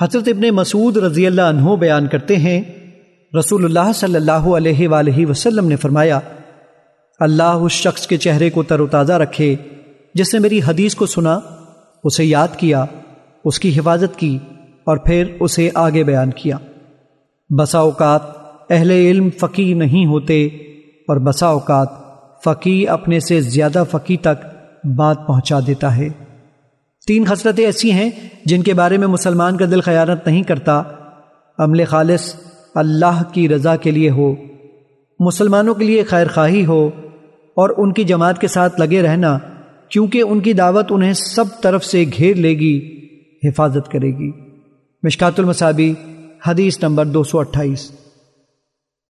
حضرت ابن مسعود رضی اللہ عنہ بیان کرتے ہیں، رسول اللہ صلی اللہ علیہ وآلہ وسلم نے فرمایا، اللہ اس شخص کے چہرے کو تر و تازہ رکھے جس نے میری حدیث کو سنا، اسے یاد کیا، اس کی حفاظت کی اور پھر اسے آگے بیان کیا۔ بسا اوقات اہل علم فقی نہیں ہوتے اور بسا اوقات فقی اپنے سے زیادہ فقی تک بات پہنچا دیتا ہے۔ تین خسرتیں ایسی ہیں جن کے بارے میں مسلمان کا دل خیانت نہیں کرتا۔ عمل خالص اللہ کی رضا کے لیے ہو، مسلمانوں کے لیے خیر خواہی ہو، اور ان کی جماعت کے ساتھ لگے رہنا، کیونکہ ان کی دعوت انہیں سب طرف سے گھیر لے گی، حفاظت کرے گی۔ مشکات المصابی حدیث نمبر دو سو اٹھائیس۔